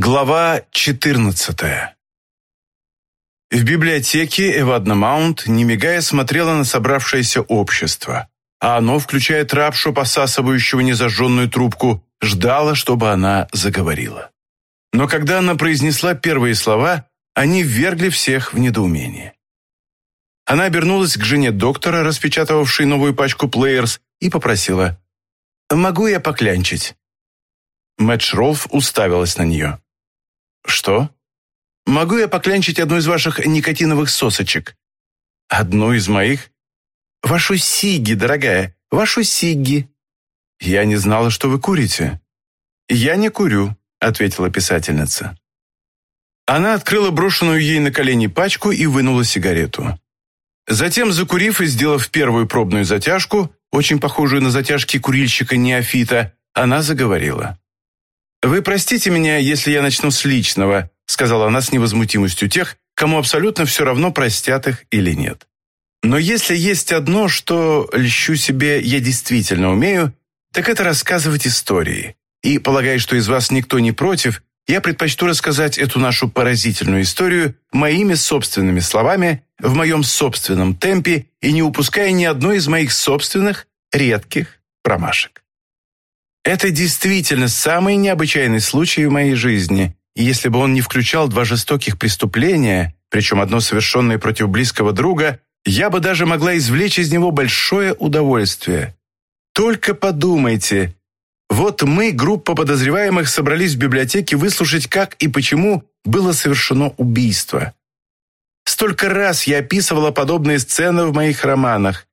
Глава 14 В библиотеке Эвадна Маунт, не мигая, смотрела на собравшееся общество, а оно, включая трапшу, посасывающего незажженную трубку, ждало, чтобы она заговорила. Но когда она произнесла первые слова, они ввергли всех в недоумение. Она обернулась к жене доктора, распечатывавшей новую пачку плеерс, и попросила «Могу я поклянчить?» Мэтт Ролф уставилась на нее. «Что?» «Могу я поклянчить одну из ваших никотиновых сосочек?» «Одну из моих?» «Вашу Сигги, дорогая, вашу Сигги». «Я не знала, что вы курите». «Я не курю», — ответила писательница. Она открыла брошенную ей на колени пачку и вынула сигарету. Затем, закурив и сделав первую пробную затяжку, очень похожую на затяжки курильщика-неофита, она заговорила. «Вы простите меня, если я начну с личного», сказала она с невозмутимостью тех, кому абсолютно все равно, простят их или нет. «Но если есть одно, что, льщу себе, я действительно умею, так это рассказывать истории. И, полагая, что из вас никто не против, я предпочту рассказать эту нашу поразительную историю моими собственными словами, в моем собственном темпе и не упуская ни одной из моих собственных редких промашек. Это действительно самый необычайный случай в моей жизни, и если бы он не включал два жестоких преступления, причем одно совершенное против близкого друга, я бы даже могла извлечь из него большое удовольствие. Только подумайте. Вот мы, группа подозреваемых, собрались в библиотеке выслушать, как и почему было совершено убийство. Столько раз я описывала подобные сцены в моих романах.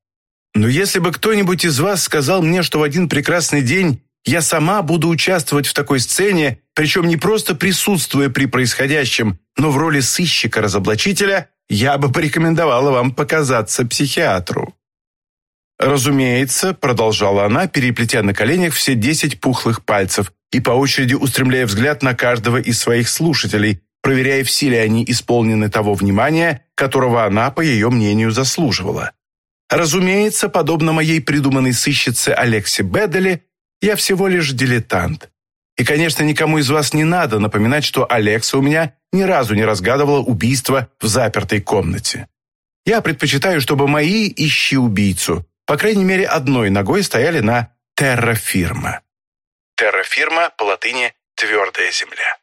Но если бы кто-нибудь из вас сказал мне, что в один прекрасный день я сама буду участвовать в такой сцене, причем не просто присутствуя при происходящем, но в роли сыщика-разоблачителя, я бы порекомендовала вам показаться психиатру. «Разумеется», — продолжала она, переплетя на коленях все десять пухлых пальцев и по очереди устремляя взгляд на каждого из своих слушателей, проверяя, все ли они исполнены того внимания, которого она, по ее мнению, заслуживала. Разумеется, подобно моей придуманной сыщице Алексе Бедели, я всего лишь дилетант. И, конечно, никому из вас не надо напоминать, что Алекса у меня ни разу не разгадывала убийство в запертой комнате. Я предпочитаю, чтобы мои «ищи убийцу» по крайней мере одной ногой стояли на террафирма. Террафирма по латыни «твердая земля».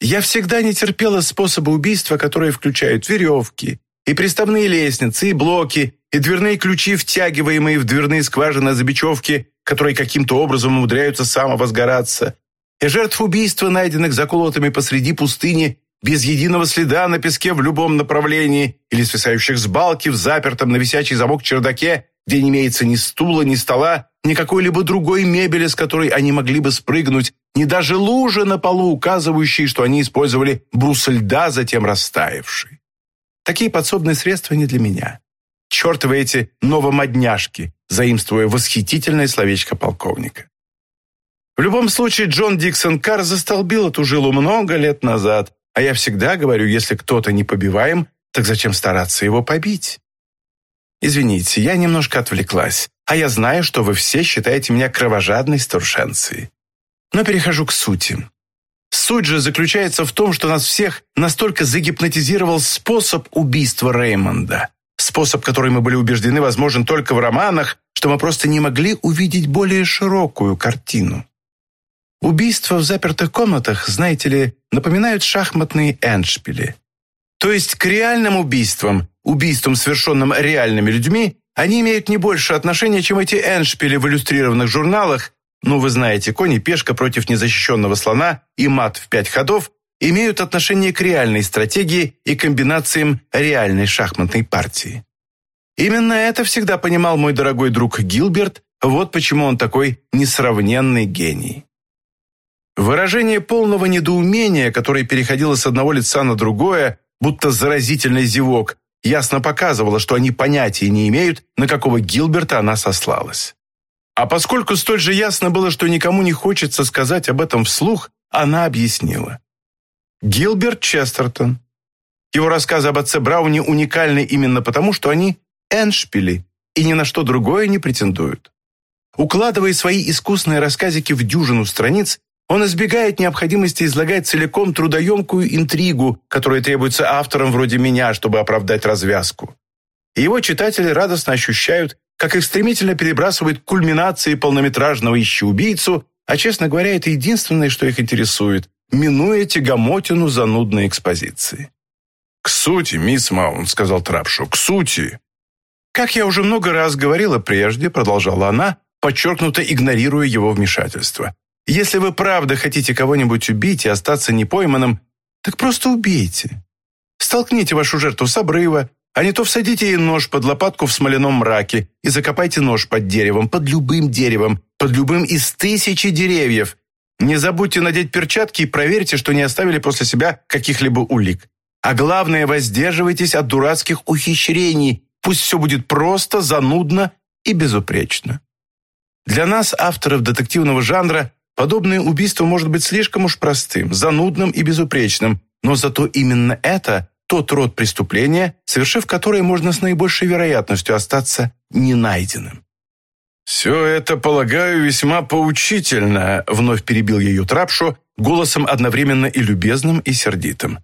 Я всегда не терпела способы убийства, которые включают веревки, и приставные лестницы, и блоки, и дверные ключи, втягиваемые в дверные скважины за бечевки, которые каким-то образом умудряются самовозгораться, и жертв убийства, найденных заколотыми посреди пустыни, без единого следа на песке в любом направлении, или свисающих с балки в запертом на висячий замок чердаке, где не имеется ни стула, ни стола, ни какой-либо другой мебели, с которой они могли бы спрыгнуть, ни даже лужи на полу, указывающие, что они использовали брус льда, затем растаявший. Такие подсобные средства не для меня. Чертовы эти новомодняшки, заимствуя восхитительное словечко полковника. В любом случае, Джон Диксон Карр застолбил эту жилу много лет назад, а я всегда говорю, если кто-то не побиваем, так зачем стараться его побить? Извините, я немножко отвлеклась, а я знаю, что вы все считаете меня кровожадной старушенцией. Но перехожу к сути. Суть же заключается в том, что нас всех настолько загипнотизировал способ убийства Реймонда. Способ, который мы были убеждены возможен только в романах, что мы просто не могли увидеть более широкую картину. Убийства в запертых комнатах, знаете ли, напоминают шахматные эндшпили. То есть к реальным убийствам, убийствам, совершенным реальными людьми, они имеют не больше отношения, чем эти эндшпили в иллюстрированных журналах, ну, вы знаете, кони пешка против незащищенного слона и мат в пять ходов имеют отношение к реальной стратегии и комбинациям реальной шахматной партии. Именно это всегда понимал мой дорогой друг Гилберт, вот почему он такой несравненный гений. Выражение полного недоумения, которое переходило с одного лица на другое, будто заразительный зевок, ясно показывало, что они понятия не имеют, на какого Гилберта она сослалась. А поскольку столь же ясно было, что никому не хочется сказать об этом вслух, она объяснила. Гилберт Честертон. Его рассказы об отце Брауне уникальны именно потому, что они эншпили и ни на что другое не претендуют. Укладывая свои искусные рассказики в дюжину страниц, Он избегает необходимости излагать целиком трудоемкую интригу, которая требуется авторам вроде меня, чтобы оправдать развязку. И его читатели радостно ощущают, как их стремительно перебрасывает кульминации полнометражного «Ищи убийцу», а, честно говоря, это единственное, что их интересует, минуя тягомотину занудной экспозиции. «К сути, мисс Маунт», — сказал Трапшу, — «к сути». «Как я уже много раз говорила прежде», — продолжала она, подчеркнуто игнорируя его вмешательство. «Если вы правда хотите кого-нибудь убить и остаться непойманным, так просто убейте. Столкните вашу жертву с обрыва, а не то всадите ей нож под лопатку в смоляном мраке и закопайте нож под деревом, под любым деревом, под любым из тысячи деревьев. Не забудьте надеть перчатки и проверьте, что не оставили после себя каких-либо улик. А главное, воздерживайтесь от дурацких ухищрений. Пусть все будет просто, занудно и безупречно. Для нас, авторов детективного жанра, подобное убийство может быть слишком уж простым, занудным и безупречным, но зато именно это тот род преступления, совершив которое можно с наибольшей вероятностью остаться ненайденным. «Все это, полагаю, весьма поучительно», — вновь перебил ее Трапшу, голосом одновременно и любезным, и сердитым.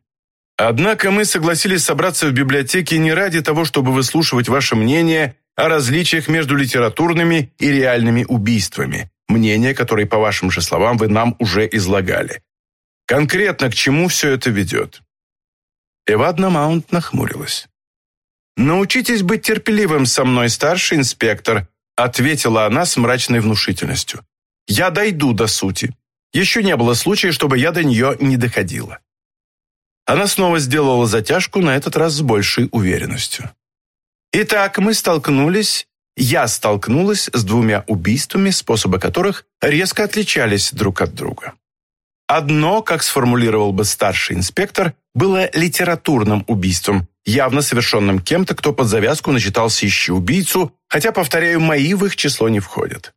«Однако мы согласились собраться в библиотеке не ради того, чтобы выслушивать ваше мнение о различиях между литературными и реальными убийствами, мнение, которое, по вашим же словам, вы нам уже излагали. Конкретно к чему все это ведет?» Эвадна Маунт нахмурилась. «Научитесь быть терпеливым со мной, старший инспектор», ответила она с мрачной внушительностью. «Я дойду до сути. Еще не было случая, чтобы я до нее не доходила». Она снова сделала затяжку, на этот раз с большей уверенностью. «Итак, мы столкнулись, я столкнулась с двумя убийствами, способы которых резко отличались друг от друга. Одно, как сформулировал бы старший инспектор, было литературным убийством, явно совершенным кем-то, кто под завязку начитался «Ищи убийцу», хотя, повторяю, мои в их число не входят.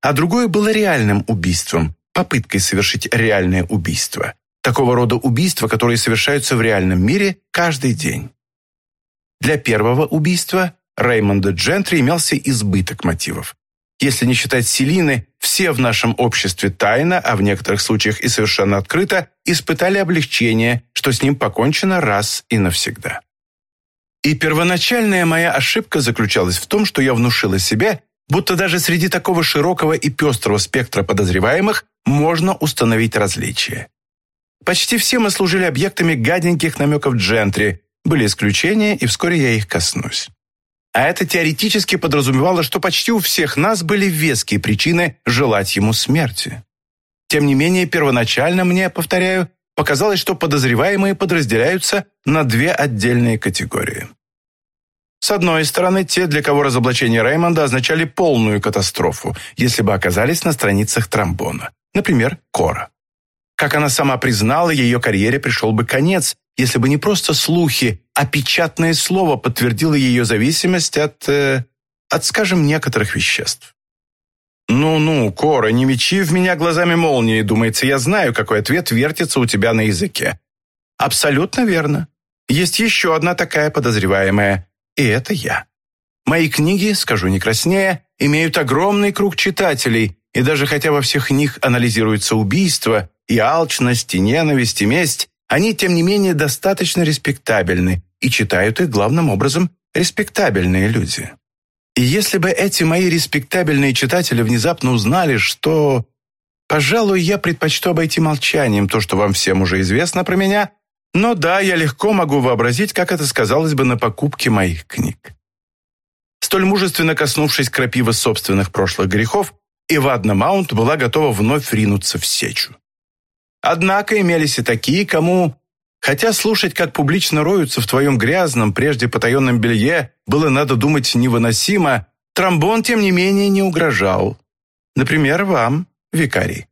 А другое было реальным убийством, попыткой совершить реальное убийство. Такого рода убийства, которые совершаются в реальном мире каждый день. Для первого убийства Реймонда Джентри имелся избыток мотивов. Если не считать Селины, все в нашем обществе тайно, а в некоторых случаях и совершенно открыто, испытали облегчение, что с ним покончено раз и навсегда. И первоначальная моя ошибка заключалась в том, что я внушила себе, будто даже среди такого широкого и пестрого спектра подозреваемых можно установить различия. Почти все мы служили объектами гаденьких намеков джентри, были исключения, и вскоре я их коснусь. А это теоретически подразумевало, что почти у всех нас были веские причины желать ему смерти. Тем не менее, первоначально мне, повторяю, показалось, что подозреваемые подразделяются на две отдельные категории. С одной стороны, те, для кого разоблачение Реймонда означали полную катастрофу, если бы оказались на страницах тромбона. Например, Кора. Как она сама признала, ее карьере пришел бы конец, если бы не просто слухи, а печатное слово подтвердило ее зависимость от, э, от, скажем, некоторых веществ. «Ну-ну, Кора, не мечи в меня глазами молнии, думается, я знаю, какой ответ вертится у тебя на языке». «Абсолютно верно. Есть еще одна такая подозреваемая, и это я. Мои книги, скажу не краснее, имеют огромный круг читателей, и даже хотя во всех них анализируется убийство, и алчность, и ненависть, и месть, они, тем не менее, достаточно респектабельны, и читают их главным образом респектабельные люди. И если бы эти мои респектабельные читатели внезапно узнали, что... Пожалуй, я предпочту обойти молчанием то, что вам всем уже известно про меня, но да, я легко могу вообразить, как это сказалось бы на покупке моих книг. Столь мужественно коснувшись крапивы собственных прошлых грехов, Ивадна Маунт была готова вновь ринуться в сечу. Однако имелись и такие, кому, хотя слушать, как публично роются в твоем грязном, прежде потаенном белье, было, надо думать, невыносимо, тромбон, тем не менее, не угрожал. Например, вам, викарий.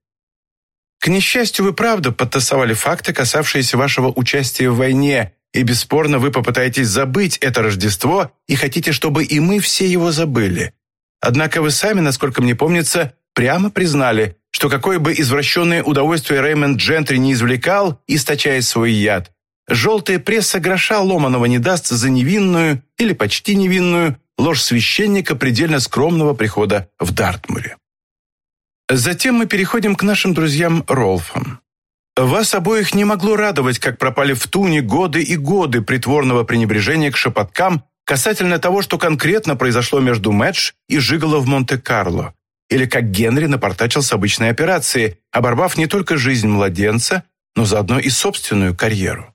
К несчастью, вы правда подтасовали факты, касавшиеся вашего участия в войне, и бесспорно вы попытаетесь забыть это Рождество и хотите, чтобы и мы все его забыли. Однако вы сами, насколько мне помнится, прямо признали, что какое бы извращенное удовольствие Рэймонд Джентри не извлекал, источая свой яд, желтая пресса гроша ломаного не даст за невинную или почти невинную ложь священника предельно скромного прихода в Дартмуре. Затем мы переходим к нашим друзьям Ролфам. Вас обоих не могло радовать, как пропали в туне годы и годы притворного пренебрежения к шепоткам касательно того, что конкретно произошло между Мэтч и Жиголо в Монте-Карло, или как Генри напортачил с обычной операцией, оборвав не только жизнь младенца, но заодно и собственную карьеру.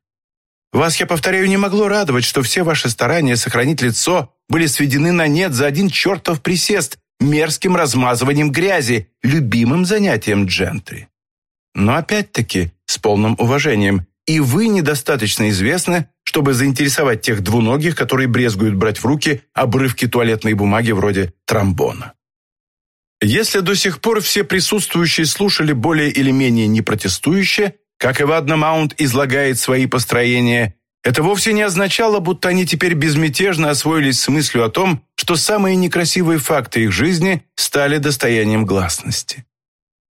Вас, я повторяю, не могло радовать, что все ваши старания сохранить лицо были сведены на нет за один чертов присест мерзким размазыванием грязи, любимым занятием джентри. Но опять-таки, с полным уважением, и вы недостаточно известны, чтобы заинтересовать тех двуногих, которые брезгуют брать в руки обрывки туалетной бумаги вроде тромбона. Если до сих пор все присутствующие слушали более или менее непротестующе, как Эвадна Маунт излагает свои построения, это вовсе не означало, будто они теперь безмятежно освоились с мыслью о том, что самые некрасивые факты их жизни стали достоянием гласности.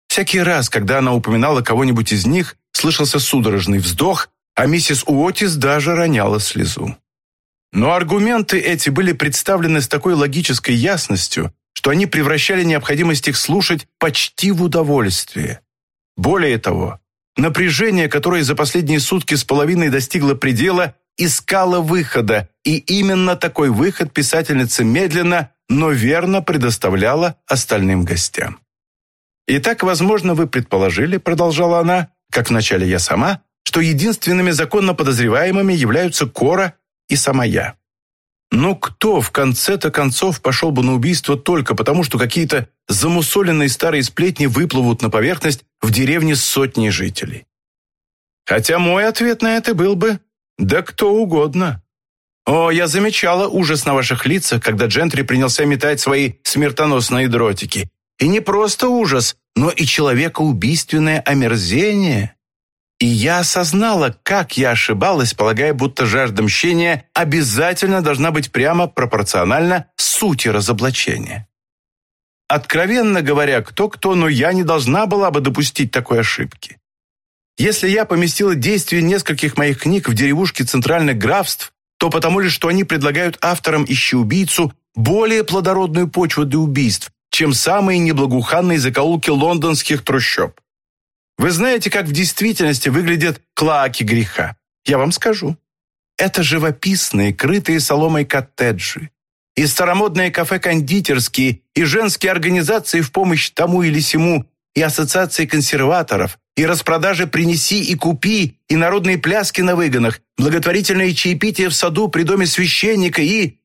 Всякий раз, когда она упоминала кого-нибудь из них, слышался судорожный вздох, а миссис Уотис даже роняла слезу. Но аргументы эти были представлены с такой логической ясностью, что они превращали необходимость их слушать почти в удовольствие. Более того, напряжение, которое за последние сутки с половиной достигло предела, искало выхода, и именно такой выход писательница медленно, но верно предоставляла остальным гостям. «Итак, возможно, вы предположили, — продолжала она, — как вначале я сама, что единственными законно подозреваемыми являются Кора и сама я. Но кто в конце-то концов пошел бы на убийство только потому, что какие-то замусоленные старые сплетни выплывут на поверхность в деревне с сотней жителей? Хотя мой ответ на это был бы «да кто угодно». О, я замечала ужас на ваших лицах, когда Джентри принялся метать свои смертоносные дротики. И не просто ужас, но и человекоубийственное омерзение. И я осознала, как я ошибалась, полагая, будто жажда мщения обязательно должна быть прямо пропорциональна сути разоблачения. Откровенно говоря, кто-кто, но я не должна была бы допустить такой ошибки. Если я поместила действие нескольких моих книг в деревушке центральных графств, то потому лишь, что они предлагают авторам «Ищи убийцу» более плодородную почву для убийств, чем самые неблагоуханные закоулки лондонских трущоб. Вы знаете, как в действительности выглядят клаки греха? Я вам скажу. Это живописные, крытые соломой коттеджи, и старомодные кафе-кондитерские, и женские организации в помощь тому или сему, и ассоциации консерваторов, и распродажи «принеси и купи», и народные пляски на выгонах, благотворительные чаепития в саду при доме священника и...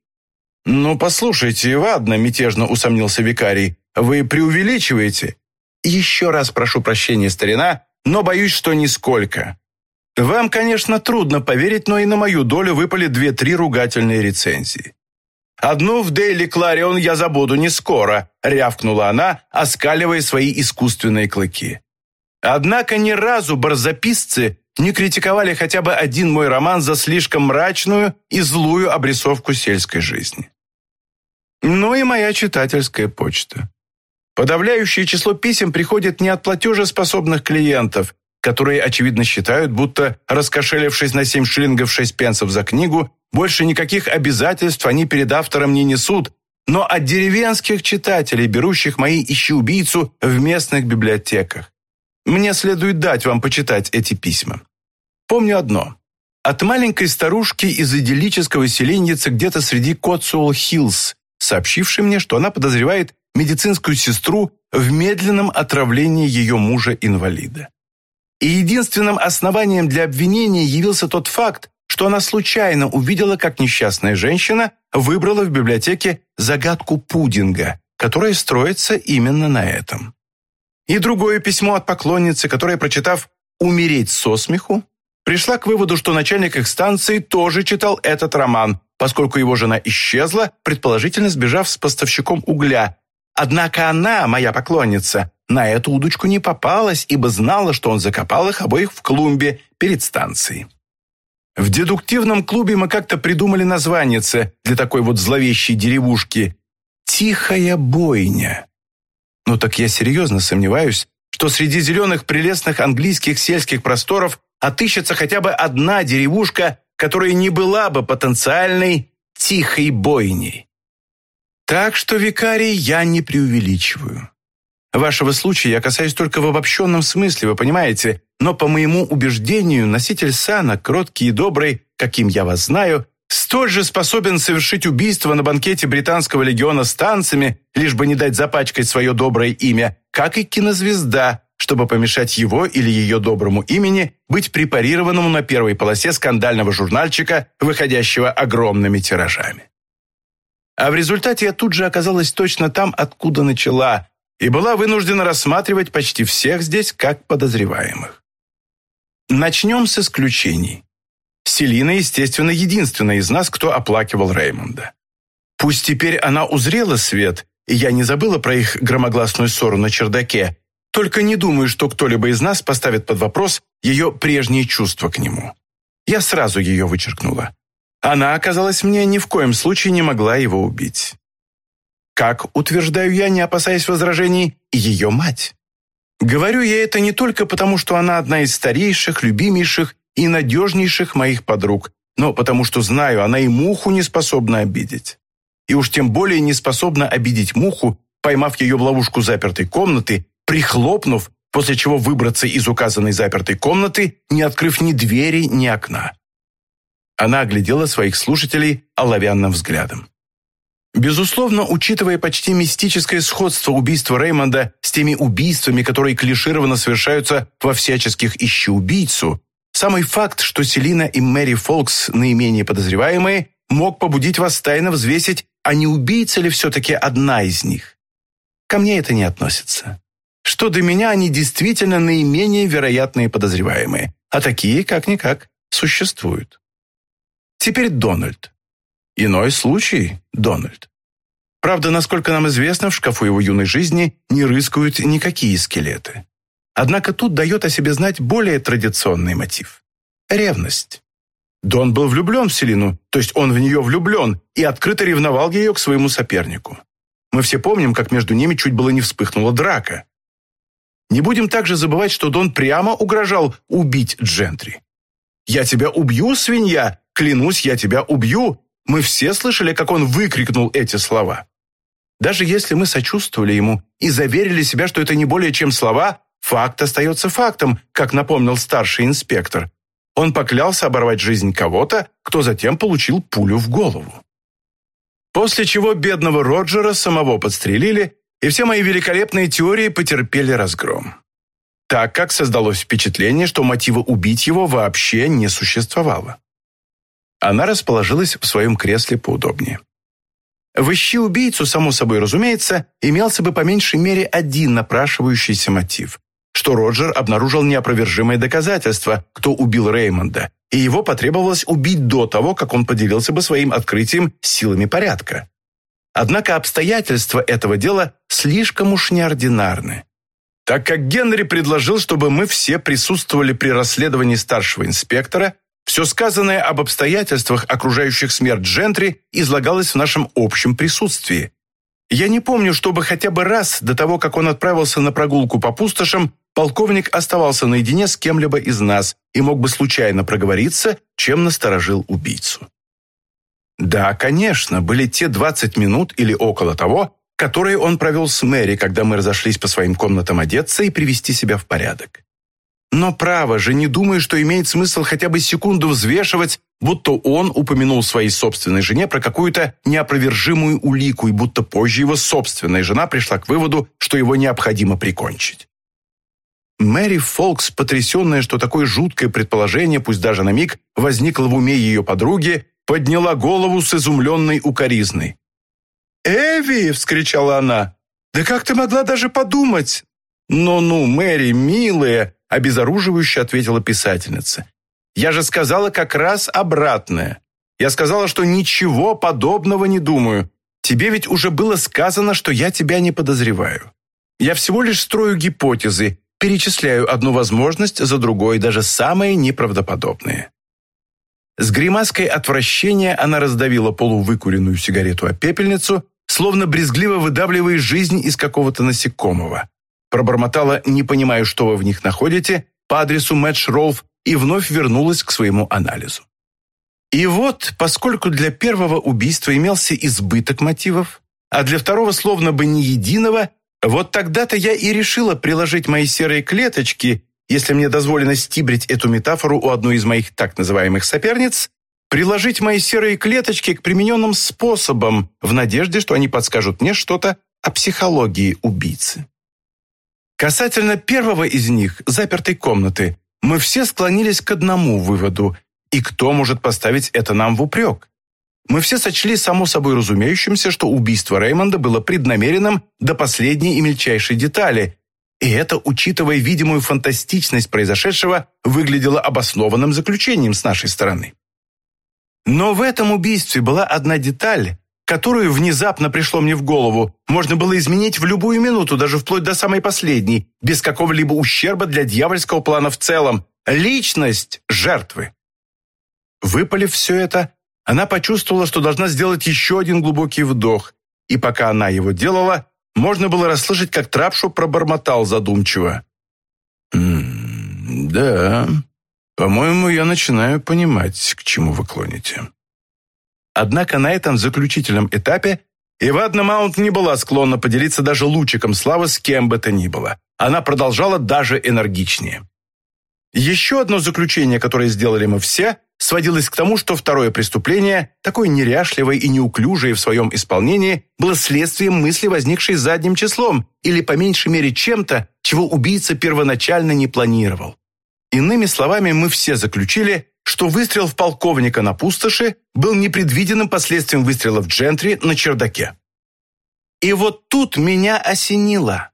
«Ну, послушайте, ладно», — мятежно усомнился викарий, «вы преувеличиваете». «Еще раз прошу прощения, старина, но боюсь, что нисколько. Вам, конечно, трудно поверить, но и на мою долю выпали две-три ругательные рецензии. «Одну в Дейли Кларион я забуду не скоро», — рявкнула она, оскаливая свои искусственные клыки. Однако ни разу барзаписцы не критиковали хотя бы один мой роман за слишком мрачную и злую обрисовку сельской жизни. Ну и моя читательская почта. Подавляющее число писем приходит не от платежеспособных клиентов, которые, очевидно, считают, будто, раскошелившись на 7 шиллингов 6 пенсов за книгу, больше никаких обязательств они перед автором не несут, но от деревенских читателей, берущих мои «Ищи убийцу» в местных библиотеках. Мне следует дать вам почитать эти письма. Помню одно. От маленькой старушки из идиллического селенница где-то среди Котсуэлл-Хиллз, сообщившей мне, что она подозревает медицинскую сестру в медленном отравлении ее мужа-инвалида. И единственным основанием для обвинения явился тот факт, что она случайно увидела, как несчастная женщина выбрала в библиотеке загадку пудинга, которая строится именно на этом. И другое письмо от поклонницы, которая, прочитав «Умереть со смеху», пришла к выводу, что начальник их станции тоже читал этот роман, поскольку его жена исчезла, предположительно сбежав с поставщиком угля. Однако она, моя поклонница, на эту удочку не попалась, ибо знала, что он закопал их обоих в клумбе перед станцией. В дедуктивном клубе мы как-то придумали названице для такой вот зловещей деревушки «Тихая бойня». Ну так я серьезно сомневаюсь, что среди зеленых прелестных английских сельских просторов отыщется хотя бы одна деревушка, которая не была бы потенциальной тихой бойней. Так что, викарий, я не преувеличиваю. Вашего случая я касаюсь только в обобщенном смысле, вы понимаете, но по моему убеждению носитель сана, кроткий и добрый, каким я вас знаю, столь же способен совершить убийство на банкете британского легиона с танцами, лишь бы не дать запачкать свое доброе имя, как и кинозвезда, чтобы помешать его или ее доброму имени быть препарированному на первой полосе скандального журнальчика, выходящего огромными тиражами. А в результате я тут же оказалась точно там, откуда начала, и была вынуждена рассматривать почти всех здесь как подозреваемых. Начнем с исключений. Селина, естественно, единственная из нас, кто оплакивал Реймонда. Пусть теперь она узрела свет, и я не забыла про их громогласную ссору на чердаке, только не думаю, что кто-либо из нас поставит под вопрос ее прежние чувства к нему. Я сразу ее вычеркнула. Она, оказалось мне, ни в коем случае не могла его убить. Как, утверждаю я, не опасаясь возражений, ее мать. Говорю я это не только потому, что она одна из старейших, любимейших и надежнейших моих подруг, но потому что знаю, она и муху не способна обидеть. И уж тем более не способна обидеть муху, поймав ее в ловушку запертой комнаты, прихлопнув, после чего выбраться из указанной запертой комнаты, не открыв ни двери, ни окна. Она оглядела своих слушателей оловянным взглядом. Безусловно, учитывая почти мистическое сходство убийства Реймонда с теми убийствами, которые клишированно совершаются во всяческих «ищи убийцу», самый факт, что Селина и Мэри Фолкс наименее подозреваемые, мог побудить вас тайно взвесить, а не убийца ли все-таки одна из них. Ко мне это не относится. Что до меня, они действительно наименее вероятные подозреваемые, а такие, как-никак, существуют. Теперь Дональд. Иной случай, Дональд. Правда, насколько нам известно, в шкафу его юной жизни не рыскают никакие скелеты. Однако тут дает о себе знать более традиционный мотив – ревность. Дон был влюблен в Селину, то есть он в нее влюблен, и открыто ревновал ее к своему сопернику. Мы все помним, как между ними чуть было не вспыхнула драка. Не будем также забывать, что Дон прямо угрожал убить Джентри. «Я тебя убью, свинья! Клянусь, я тебя убью!» Мы все слышали, как он выкрикнул эти слова. Даже если мы сочувствовали ему и заверили себя, что это не более чем слова, факт остается фактом, как напомнил старший инспектор. Он поклялся оборвать жизнь кого-то, кто затем получил пулю в голову. После чего бедного Роджера самого подстрелили, и все мои великолепные теории потерпели разгром. Так как создалось впечатление, что мотива убить его вообще не существовало. Она расположилась в своем кресле поудобнее. В «Ищи убийцу», само собой разумеется, имелся бы по меньшей мере один напрашивающийся мотив, что Роджер обнаружил неопровержимое доказательство, кто убил Реймонда, и его потребовалось убить до того, как он поделился бы своим открытием силами порядка. Однако обстоятельства этого дела слишком уж неординарны. Так как Генри предложил, чтобы мы все присутствовали при расследовании старшего инспектора, все сказанное об обстоятельствах, окружающих смерть Джентри, излагалось в нашем общем присутствии. Я не помню, чтобы хотя бы раз до того, как он отправился на прогулку по пустошам, полковник оставался наедине с кем-либо из нас и мог бы случайно проговориться, чем насторожил убийцу. Да, конечно, были те 20 минут или около того, которые он провел с Мэри, когда мы разошлись по своим комнатам одеться и привести себя в порядок. Но право же, не думаю, что имеет смысл хотя бы секунду взвешивать, будто он упомянул своей собственной жене про какую-то неопровержимую улику, и будто позже его собственная жена пришла к выводу, что его необходимо прикончить. Мэри Фолкс, потрясенная, что такое жуткое предположение, пусть даже на миг, возникло в уме ее подруги, подняла голову с изумленной укоризной. «Эви!» — вскричала она. «Да как ты могла даже подумать?» «Ну-ну, Мэри, милая!» Обезоруживающе ответила писательница. «Я же сказала как раз обратное. Я сказала, что ничего подобного не думаю. Тебе ведь уже было сказано, что я тебя не подозреваю. Я всего лишь строю гипотезы, перечисляю одну возможность за другой, даже самые неправдоподобные». С гримаской отвращения она раздавила полувыкуренную сигарету о пепельницу, словно брезгливо выдавливая жизнь из какого-то насекомого пробормотала «не понимаю, что вы в них находите» по адресу Мэтч Ролф и вновь вернулась к своему анализу. И вот, поскольку для первого убийства имелся избыток мотивов, а для второго словно бы ни единого, Вот тогда-то я и решила приложить мои серые клеточки, если мне дозволено стибрить эту метафору у одной из моих так называемых соперниц, приложить мои серые клеточки к примененным способам в надежде, что они подскажут мне что-то о психологии убийцы. Касательно первого из них, запертой комнаты, мы все склонились к одному выводу, и кто может поставить это нам в упрек? Мы все сочли само собой разумеющимся, что убийство Реймонда было преднамеренным до последней и мельчайшей детали, и это, учитывая видимую фантастичность произошедшего, выглядело обоснованным заключением с нашей стороны. Но в этом убийстве была одна деталь, которую внезапно пришло мне в голову, можно было изменить в любую минуту, даже вплоть до самой последней, без какого-либо ущерба для дьявольского плана в целом. Личность жертвы. Выпалив все это, она почувствовала, что должна сделать еще один глубокий вдох, и пока она его делала, можно было расслышать, как Трапшу пробормотал задумчиво. «М -м, «Да, по-моему, я начинаю понимать, к чему вы клоните». Однако на этом заключительном этапе Ивадна Маунт не была склонна поделиться даже лучиком славы с кем бы то ни было. Она продолжала даже энергичнее. Еще одно заключение, которое сделали мы все, сводилось к тому, что второе преступление, такое неряшливое и неуклюжее в своем исполнении, было следствием мысли, возникшей задним числом, или по меньшей мере чем-то, чего убийца первоначально не планировал. Иными словами, мы все заключили, что выстрел в полковника на пустоши был непредвиденным последствием выстрела в джентри на чердаке. И вот тут меня осенило.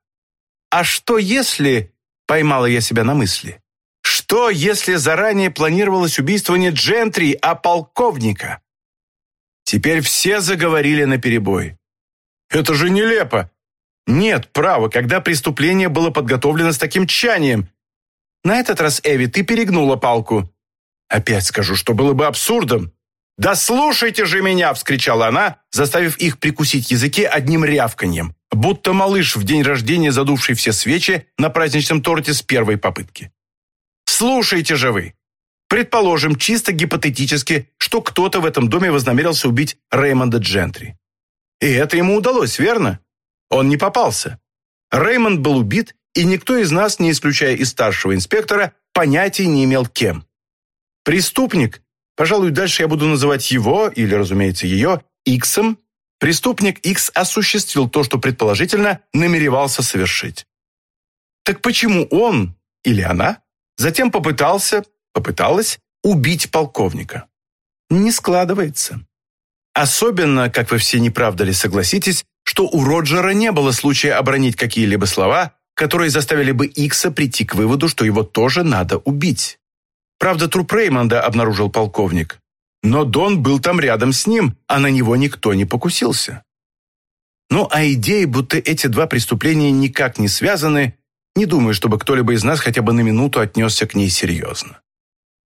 А что если, поймала я себя на мысли, что, если заранее планировалось убийство не джентри, а полковника? Теперь все заговорили наперебой. Это же нелепо. Нет, право, когда преступление было подготовлено с таким тщанием. На этот раз, Эви, ты перегнула палку. Опять скажу, что было бы абсурдом. «Да слушайте же меня!» – вскричала она, заставив их прикусить языки одним рявканьем, будто малыш в день рождения, задувший все свечи на праздничном торте с первой попытки. Слушайте же вы! Предположим, чисто гипотетически, что кто-то в этом доме вознамерился убить Реймонда Джентри. И это ему удалось, верно? Он не попался. Реймонд был убит, и никто из нас, не исключая и старшего инспектора, понятия не имел кем. Преступник, пожалуй, дальше я буду называть его, или, разумеется, ее, Иксом, преступник Икс осуществил то, что предположительно намеревался совершить. Так почему он или она Затем попытался, попыталась убить полковника. Не складывается. Особенно, как вы все не ли согласитесь, что у Роджера не было случая обронить какие-либо слова, которые заставили бы Икса прийти к выводу, что его тоже надо убить. Правда, труп Реймонда обнаружил полковник. Но Дон был там рядом с ним, а на него никто не покусился. Ну а идея, будто эти два преступления никак не связаны, не думаю, чтобы кто-либо из нас хотя бы на минуту отнесся к ней серьезно.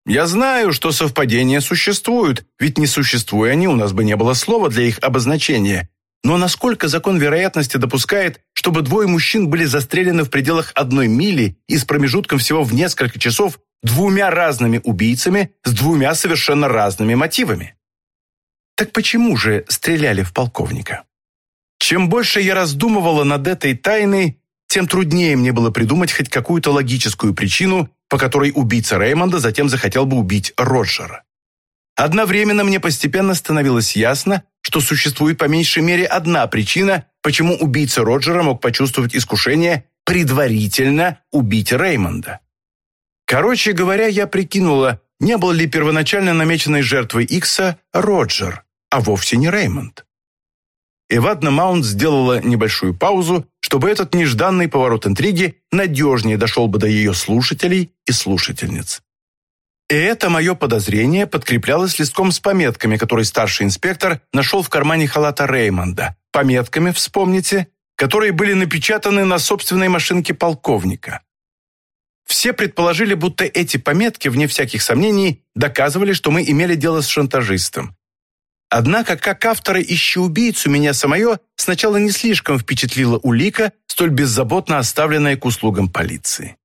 Я знаю, что совпадения существуют, ведь не существуя они, у нас бы не было слова для их обозначения. Но насколько закон вероятности допускает, чтобы двое мужчин были застрелены в пределах одной мили и с промежутком всего в несколько часов двумя разными убийцами с двумя совершенно разными мотивами? Так почему же стреляли в полковника? Чем больше я раздумывала над этой тайной, тем труднее мне было придумать хоть какую-то логическую причину, по которой убийца Реймонда затем захотел бы убить Роджера. Одновременно мне постепенно становилось ясно, что существует по меньшей мере одна причина, почему убийца Роджера мог почувствовать искушение предварительно убить Реймонда. Короче говоря, я прикинула, не был ли первоначально намеченной жертвой Икса Роджер, а вовсе не Реймонд. Эвадна Маунт сделала небольшую паузу, чтобы этот нежданный поворот интриги надежнее дошел бы до ее слушателей и слушательниц. И это мое подозрение подкреплялось листком с пометками, который старший инспектор нашел в кармане халата Реймонда. Пометками, вспомните, которые были напечатаны на собственной машинке полковника. Все предположили, будто эти пометки, вне всяких сомнений, доказывали, что мы имели дело с шантажистом. Однако, как автора «Ищи убийцу» меня самое сначала не слишком впечатлила улика, столь беззаботно оставленная к услугам полиции.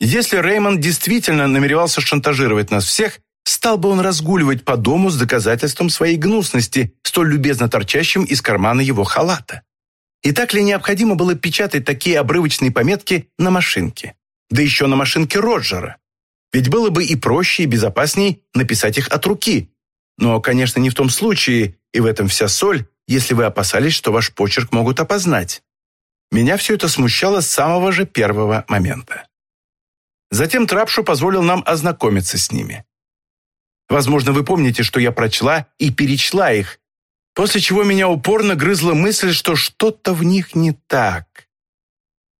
Если Реймонд действительно намеревался шантажировать нас всех, стал бы он разгуливать по дому с доказательством своей гнусности, столь любезно торчащим из кармана его халата. И так ли необходимо было печатать такие обрывочные пометки на машинке? Да еще на машинке Роджера. Ведь было бы и проще, и безопасней написать их от руки. Но, конечно, не в том случае, и в этом вся соль, если вы опасались, что ваш почерк могут опознать. Меня все это смущало с самого же первого момента. Затем Трапшу позволил нам ознакомиться с ними. Возможно, вы помните, что я прочла и перечла их, после чего меня упорно грызла мысль, что что-то в них не так.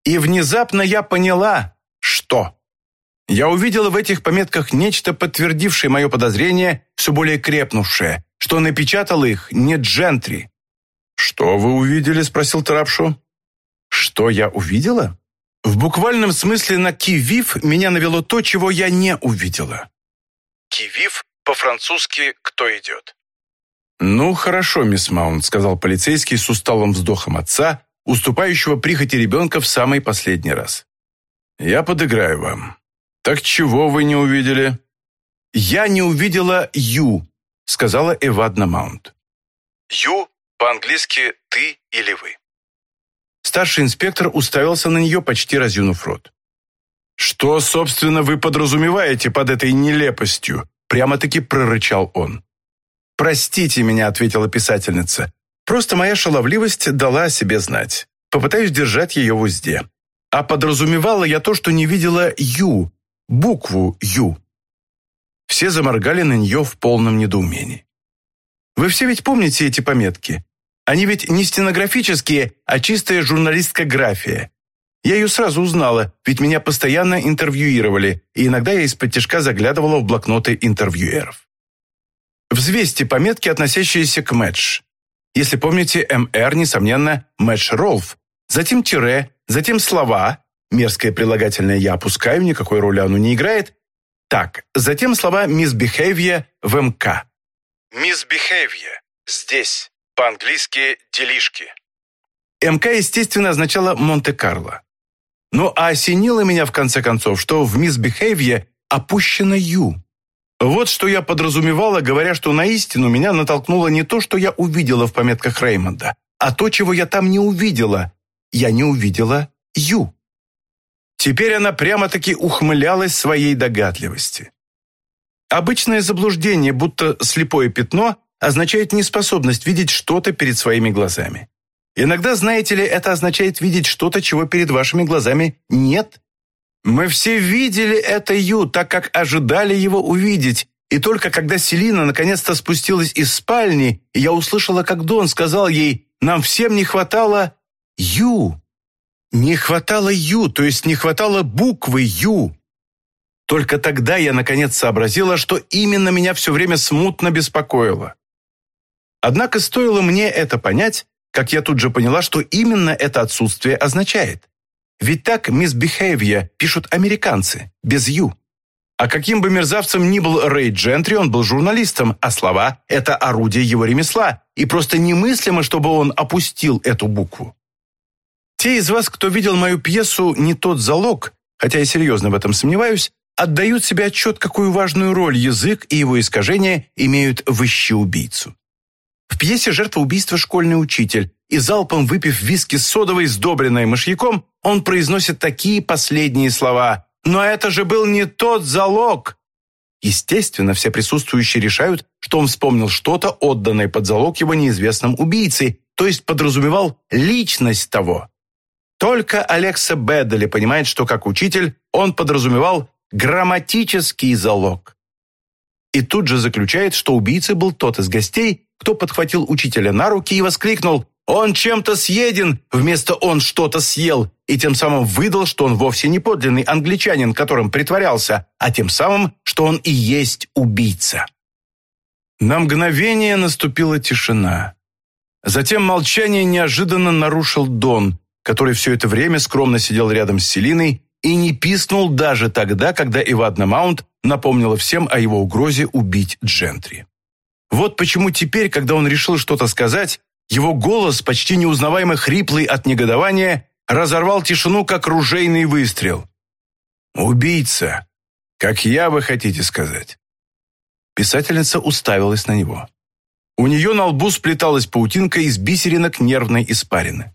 И внезапно я поняла, что. Я увидела в этих пометках нечто, подтвердившее мое подозрение, все более крепнувшее, что напечатал их не Джентри. «Что вы увидели?» – спросил Трапшу. «Что я увидела?» В буквальном смысле на кивив меня навело то, чего я не увидела. Кивив по-французски «кто идет». «Ну, хорошо, мисс Маунт», — сказал полицейский с усталым вздохом отца, уступающего прихоти ребенка в самый последний раз. «Я подыграю вам. Так чего вы не увидели?» «Я не увидела Ю», — сказала Эвадна Маунт. «Ю» по-английски «ты» или «вы». Старший инспектор уставился на нее, почти разъюнув рот. «Что, собственно, вы подразумеваете под этой нелепостью?» Прямо-таки прорычал он. «Простите меня», — ответила писательница. «Просто моя шаловливость дала о себе знать. Попытаюсь держать ее в узде. А подразумевала я то, что не видела «ю», букву «ю». Все заморгали на нее в полном недоумении. Вы все ведь помните эти пометки? Они ведь не стенографические, а чистая журналистская Я ее сразу узнала, ведь меня постоянно интервьюировали, и иногда я из-под тяжка заглядывала в блокноты интервьюеров. Взвесьте пометки, относящиеся к матч. Если помните, МР, несомненно, матч Ролф. Затем тире, затем слова. Мерзкое прилагательное я опускаю, никакой роли оно не играет. Так, затем слова misbehavior в МК. Misbehavior. Здесь. По-английски «делишки». МК, естественно, означало «Монте-Карло». Ну, а осенило меня, в конце концов, что в «Мисбихейвье» опущено «ю». Вот что я подразумевала, говоря, что на истину меня натолкнуло не то, что я увидела в пометках Реймонда, а то, чего я там не увидела. Я не увидела «ю». Теперь она прямо-таки ухмылялась своей догадливости. Обычное заблуждение, будто слепое пятно, означает неспособность видеть что-то перед своими глазами. Иногда, знаете ли, это означает видеть что-то, чего перед вашими глазами нет. Мы все видели это Ю, так как ожидали его увидеть, и только когда Селина наконец-то спустилась из спальни, я услышала, как Дон сказал ей, нам всем не хватало Ю. Не хватало Ю, то есть не хватало буквы Ю. Только тогда я наконец сообразила, что именно меня все время смутно беспокоило. Однако стоило мне это понять, как я тут же поняла, что именно это отсутствие означает. Ведь так «misbehavior» пишут американцы, без «ю». А каким бы мерзавцем ни был Рэй Джентри, он был журналистом, а слова – это орудие его ремесла, и просто немыслимо, чтобы он опустил эту букву. Те из вас, кто видел мою пьесу «Не тот залог», хотя я серьезно в этом сомневаюсь, отдают себе отчет, какую важную роль язык и его искажения имеют в ищи убийцу. В пьесе «Жертва убийства» школьный учитель, и залпом выпив виски с содовой, сдобренной мышьяком, он произносит такие последние слова «Но это же был не тот залог!» Естественно, все присутствующие решают, что он вспомнил что-то, отданное под залог его неизвестным убийцей, то есть подразумевал личность того. Только Алекса Беддели понимает, что как учитель он подразумевал грамматический залог. И тут же заключает, что убийцей был тот из гостей, кто подхватил учителя на руки и воскликнул «Он чем-то съеден!» вместо «он что-то съел» и тем самым выдал, что он вовсе не подлинный англичанин, которым притворялся, а тем самым, что он и есть убийца. На мгновение наступила тишина. Затем молчание неожиданно нарушил Дон, который все это время скромно сидел рядом с Селиной и не писнул даже тогда, когда Ивадна Маунт напомнила всем о его угрозе убить Джентри. Вот почему теперь, когда он решил что-то сказать, его голос, почти неузнаваемо хриплый от негодования, разорвал тишину, как ружейный выстрел. «Убийца! Как я, вы хотите сказать?» Писательница уставилась на него. У нее на лбу сплеталась паутинка из бисеринок нервной испарины.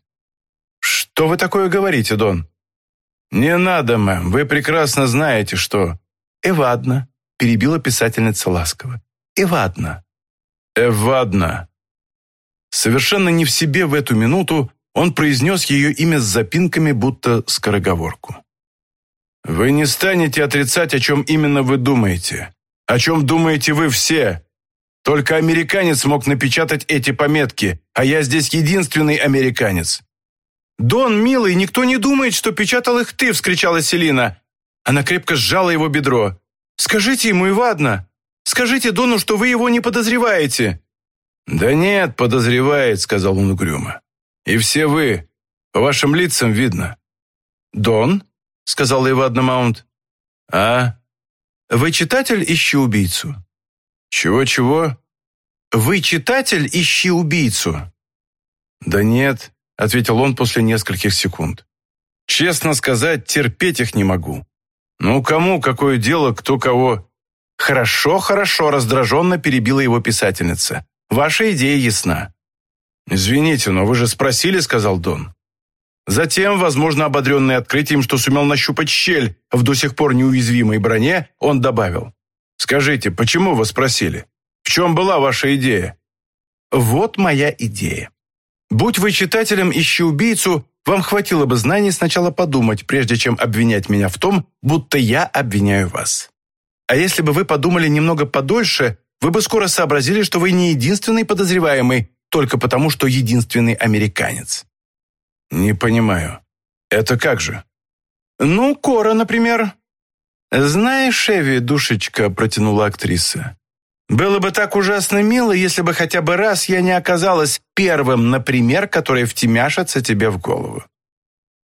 Что вы такое говорите, Дон?» «Не надо, мэм, вы прекрасно знаете, что...» «Эвадна», — перебила писательница ласково. «Эвадна». «Эвадна». Совершенно не в себе в эту минуту он произнес ее имя с запинками, будто скороговорку. «Вы не станете отрицать, о чем именно вы думаете. О чем думаете вы все. Только американец мог напечатать эти пометки, а я здесь единственный американец». «Дон, милый, никто не думает, что печатал их ты!» — вскричала Селина. Она крепко сжала его бедро. «Скажите ему, Ивадна! Скажите Дону, что вы его не подозреваете!» «Да нет, подозревает», — сказал он угрюмо. «И все вы. По вашим лицам видно». «Дон?» — сказала Ивадна Маунт. «А?» «Вы читатель, ищи убийцу». «Чего-чего?» «Вы читатель, ищи убийцу». «Да нет», — ответил он после нескольких секунд. «Честно сказать, терпеть их не могу. Ну, кому какое дело, кто кого...» «Хорошо, хорошо», — раздраженно перебила его писательница. «Ваша идея ясна». «Извините, но вы же спросили», — сказал Дон. Затем, возможно, ободренный открытием, что сумел нащупать щель в до сих пор неуязвимой броне, он добавил. «Скажите, почему вы спросили? В чем была ваша идея?» «Вот моя идея. Будь вы читателем «Ищи убийцу», вам хватило бы знаний сначала подумать, прежде чем обвинять меня в том, будто я обвиняю вас. А если бы вы подумали немного подольше, вы бы скоро сообразили, что вы не единственный подозреваемый, только потому, что единственный американец. «Не понимаю. Это как же?» «Ну, Кора, например». «Знаешь, Эви, душечка», — протянула актриса, «было бы так ужасно мило, если бы хотя бы раз я не оказалась первым, например, который втемяшится тебе в голову.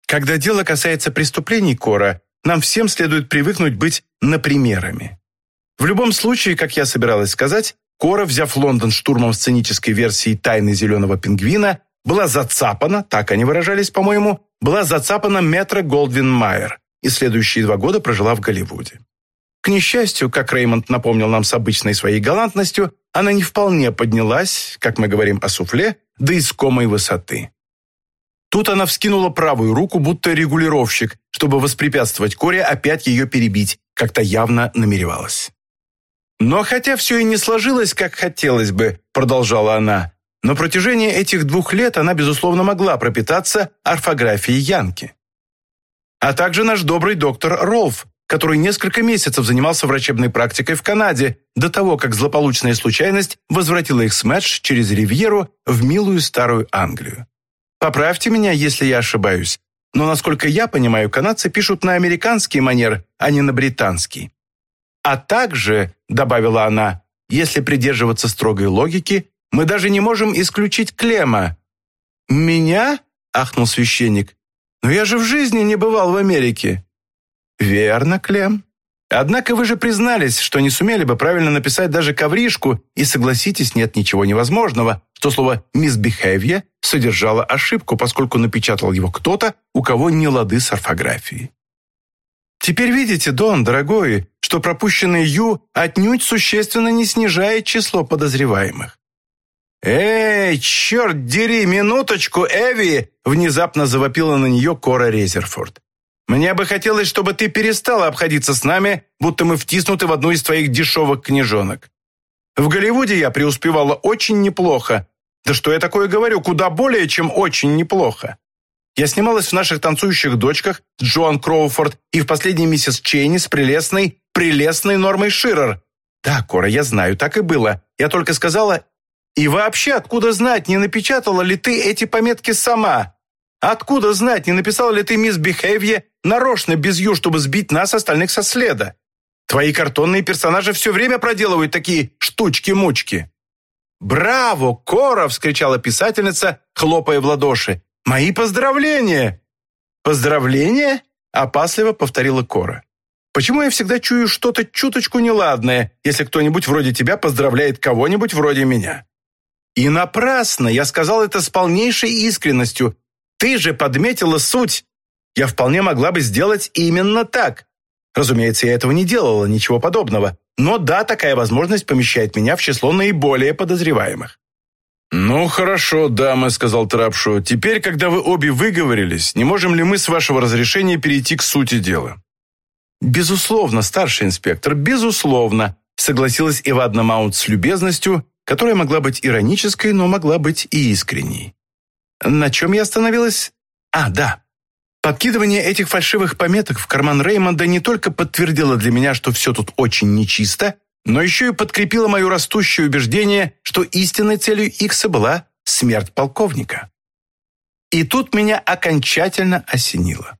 Когда дело касается преступлений, Кора, нам всем следует привыкнуть быть напримерами. В любом случае, как я собиралась сказать, Кора, взяв Лондон штурмом сценической версии «Тайны зеленого пингвина», была зацапана, так они выражались, по-моему, была зацапана Метро Голдвин Майер и следующие два года прожила в Голливуде. К несчастью, как Реймонд напомнил нам с обычной своей галантностью, она не вполне поднялась, как мы говорим о суфле, до искомой высоты. Тут она вскинула правую руку, будто регулировщик, чтобы воспрепятствовать Коре опять ее перебить, как-то явно намеревалась. «Но хотя все и не сложилось, как хотелось бы», — продолжала она, на протяжении этих двух лет она, безусловно, могла пропитаться орфографией Янки. А также наш добрый доктор Ролф, который несколько месяцев занимался врачебной практикой в Канаде, до того, как злополучная случайность возвратила их с Мэтч через Ривьеру в милую старую Англию. Поправьте меня, если я ошибаюсь, но, насколько я понимаю, канадцы пишут на американский манер, а не на британский. А также, добавила она, если придерживаться строгой логики, мы даже не можем исключить Клема». «Меня?» – ахнул священник. «Но я же в жизни не бывал в Америке». «Верно, Клем. Однако вы же признались, что не сумели бы правильно написать даже ковришку, и, согласитесь, нет ничего невозможного, что слово «misbehavior» содержало ошибку, поскольку напечатал его кто-то, у кого не лады с орфографией. Теперь видите, Дон, дорогой, что пропущенный «ю» отнюдь существенно не снижает число подозреваемых. «Эй, черт дери, минуточку, Эви!» внезапно завопила на нее Кора Резерфорд. «Мне бы хотелось, чтобы ты перестала обходиться с нами, будто мы втиснуты в одну из твоих дешевых книжонок. В Голливуде я преуспевала очень неплохо. Да что я такое говорю, куда более, чем очень неплохо. Я снималась в наших танцующих дочках с Джоан Кроуфорд и в последней миссис Чейни с прелестной, прелестной Нормой Ширер. Да, Кора, я знаю, так и было. Я только сказала, и вообще, откуда знать, не напечатала ли ты эти пометки сама? Откуда знать, не написала ли ты мисс Бихевье нарочно без ю, чтобы сбить нас остальных со следа? Твои картонные персонажи все время проделывают такие штучки-мучки». «Браво, Кора!» – вскричала писательница, хлопая в ладоши. «Мои поздравления!» «Поздравления?» – опасливо повторила Кора. «Почему я всегда чую что-то чуточку неладное, если кто-нибудь вроде тебя поздравляет кого-нибудь вроде меня?» И напрасно я сказал это с полнейшей искренностью. Ты же подметила суть. Я вполне могла бы сделать именно так. Разумеется, я этого не делала, ничего подобного. Но да, такая возможность помещает меня в число наиболее подозреваемых. «Ну, хорошо, дамы», — сказал Трапшо. «Теперь, когда вы обе выговорились, не можем ли мы, с вашего разрешения, перейти к сути дела?» «Безусловно, старший инспектор, безусловно», согласилась Ивадна Маунт с любезностью, которая могла быть иронической, но могла быть и искренней. На чем я остановилась? А, да. Подкидывание этих фальшивых пометок в карман Реймонда не только подтвердило для меня, что все тут очень нечисто, но еще и подкрепило мое растущее убеждение, что истинной целью Икса была смерть полковника. И тут меня окончательно осенило.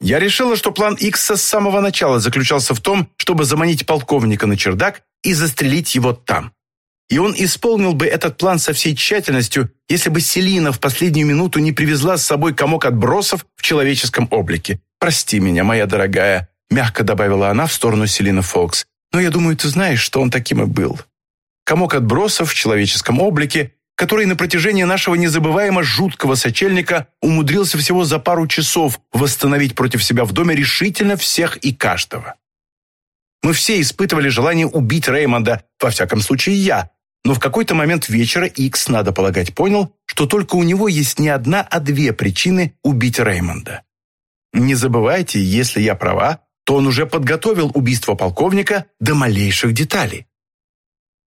Я решила, что план Икса с самого начала заключался в том, чтобы заманить полковника на чердак и застрелить его там. И он исполнил бы этот план со всей тщательностью, если бы Селина в последнюю минуту не привезла с собой комок отбросов в человеческом облике. «Прости меня, моя дорогая», — мягко добавила она в сторону Селина Фокс. «Но я думаю, ты знаешь, что он таким и был». Комок отбросов в человеческом облике который на протяжении нашего незабываемо жуткого сочельника умудрился всего за пару часов восстановить против себя в доме решительно всех и каждого. Мы все испытывали желание убить Реймонда, во всяком случае я, но в какой-то момент вечера Икс, надо полагать, понял, что только у него есть не одна, а две причины убить Реймонда. Не забывайте, если я права, то он уже подготовил убийство полковника до малейших деталей.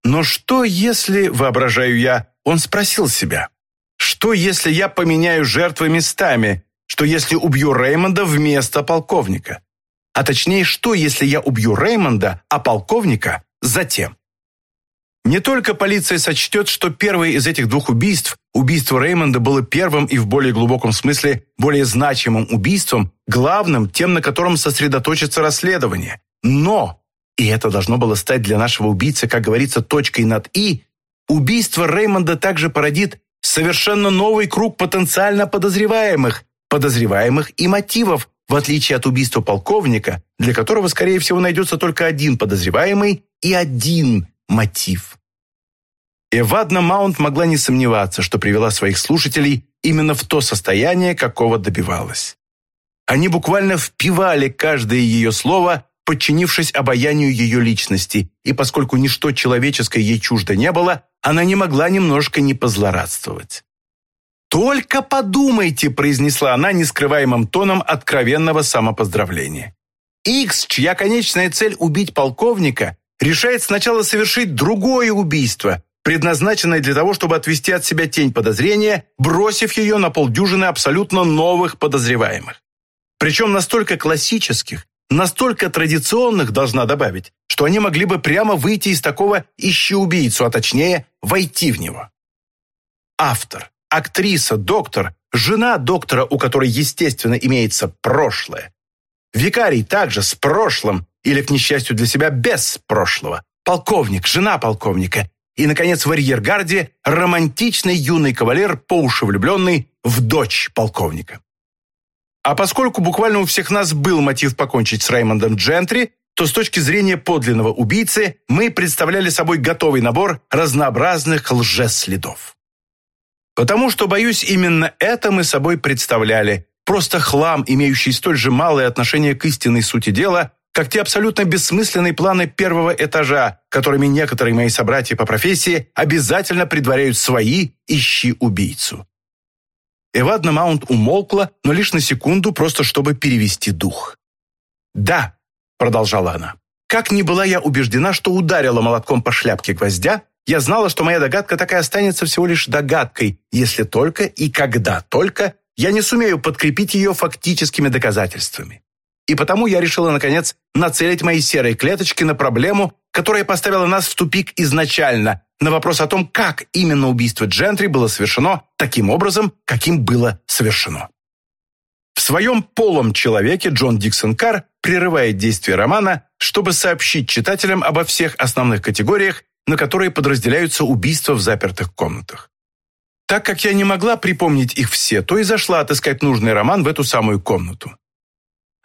Но что если, воображаю я, он спросил себя, что если я поменяю жертвы местами, что если убью Реймонда вместо полковника? А точнее, что если я убью Реймонда, а полковника затем? Не только полиция сочтет, что первое из этих двух убийств, убийство Реймонда было первым и в более глубоком смысле более значимым убийством, главным, тем, на котором сосредоточится расследование. Но, и это должно было стать для нашего убийцы, как говорится, точкой над «и», Убийство Реймонда также породит совершенно новый круг потенциально подозреваемых, подозреваемых и мотивов, в отличие от убийства полковника, для которого, скорее всего, найдется только один подозреваемый и один мотив. Эвадна Маунт могла не сомневаться, что привела своих слушателей именно в то состояние, какого добивалась. Они буквально впивали каждое ее слово, подчинившись обаянию ее личности, и поскольку ничто человеческое ей чуждо не было, она не могла немножко не позлорадствовать. «Только подумайте», – произнесла она нескрываемым тоном откровенного самопоздравления. «Икс, чья конечная цель – убить полковника, решает сначала совершить другое убийство, предназначенное для того, чтобы отвести от себя тень подозрения, бросив ее на полдюжины абсолютно новых подозреваемых. Причем настолько классических, настолько традиционных, должна добавить, что они могли бы прямо выйти из такого «ищи убийцу», а точнее войти в него. Автор, актриса, доктор, жена доктора, у которой, естественно, имеется прошлое. Викарий также с прошлым, или, к несчастью для себя, без прошлого. Полковник, жена полковника. И, наконец, в арьергарде романтичный юный кавалер, по уши влюбленный в дочь полковника. А поскольку буквально у всех нас был мотив покончить с Раймондом Джентри, то с точки зрения подлинного убийцы мы представляли собой готовый набор разнообразных лжеследов. Потому что, боюсь, именно это мы собой представляли, просто хлам, имеющий столь же малое отношение к истинной сути дела, как те абсолютно бессмысленные планы первого этажа, которыми некоторые мои собратья по профессии обязательно предваряют свои «ищи убийцу». Эвадна Маунт умолкла, но лишь на секунду, просто чтобы перевести дух. «Да», — продолжала она, — «как ни была я убеждена, что ударила молотком по шляпке гвоздя, я знала, что моя догадка так и останется всего лишь догадкой, если только и когда только я не сумею подкрепить ее фактическими доказательствами. И потому я решила, наконец, нацелить мои серые клеточки на проблему, которая поставила нас в тупик изначально, на вопрос о том, как именно убийство Джентри было совершено таким образом, каким было совершено. В своем полом человеке Джон Диксон Карр прерывает действие романа, чтобы сообщить читателям обо всех основных категориях, на которые подразделяются убийства в запертых комнатах. Так как я не могла припомнить их все, то и зашла отыскать нужный роман в эту самую комнату.